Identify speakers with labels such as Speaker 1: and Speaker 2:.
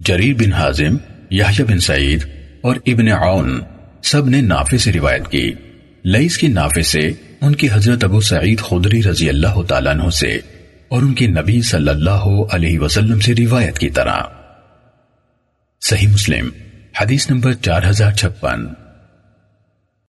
Speaker 1: جریر بن حازم، یحیٰ بن سعید اور ابن عون سب نے نافع سے روایت کی۔ لئیس کی نافع سے ان کی حضرت ابو سعید خدری رضی اللہ تعالیٰ عنہ سے اور ان کے نبی صلی اللہ علیہ وسلم سے روایت کی طرح۔ صحیح مسلم، حدیث نمبر چار ہزار چھپن۔